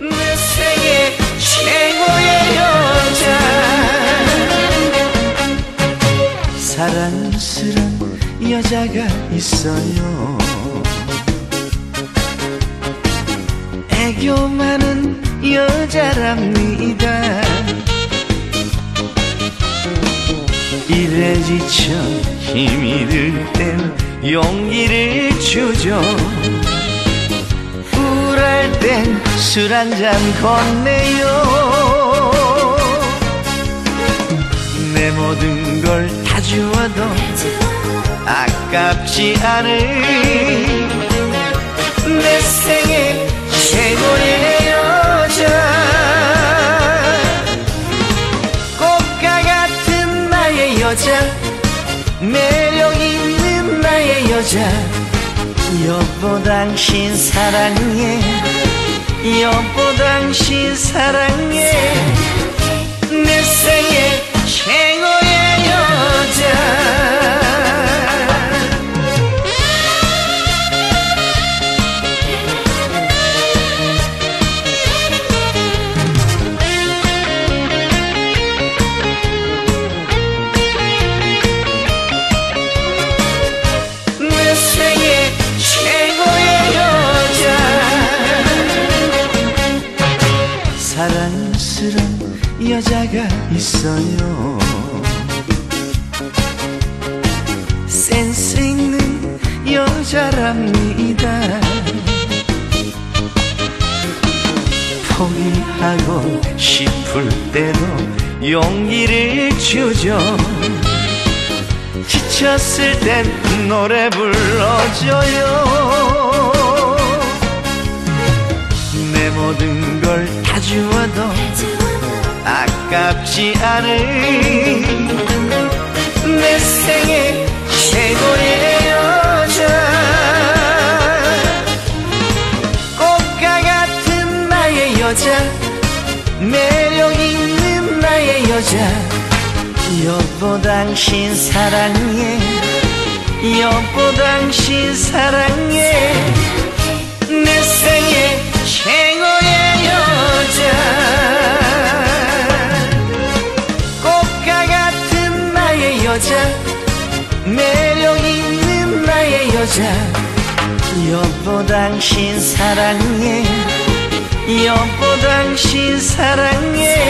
내 생애 최고의 여자. 사랑스런 여자가 있어요. 애교 많은 여자랍니다. 일에 지쳐 힘이 들 땐 용기를 주죠. 우울할 땐 술 한 잔 건네요. 내 모든 걸 다 주어도 아깝지 않을 내 생애 최고의 여자. 꽃가 같은 나의 여자 매력 있는 나의 여자 여보 당신 사랑해 여보 당신 사랑해 사랑스런 여자가 있어요. 센스 있는 여자랍니다. 포기하고 싶을 때도 용기를 주죠. 지쳤을 땐 노래 불러줘요. 내 모든 걸다 주어도 아깝지 않을 내 생애 최고의 여자. 꽃가 같은 나의 여자 매력 있는 나의 여자. 여보 당신 사랑해 여보 당신 사랑해. 내 생애 여자 매력 있는 나의 여자. 여보 당신 사랑해 여보 당신 사랑해